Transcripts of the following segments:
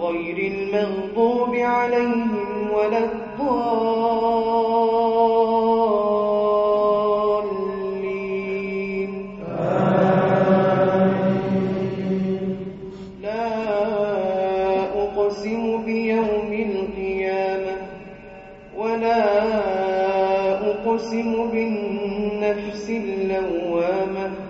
غير المغضوب عليهم ولا الضالين. لا أقسم بيوم القيامة ولا أقسم بالنفس اللوامة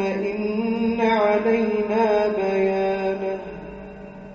ثم إن علينا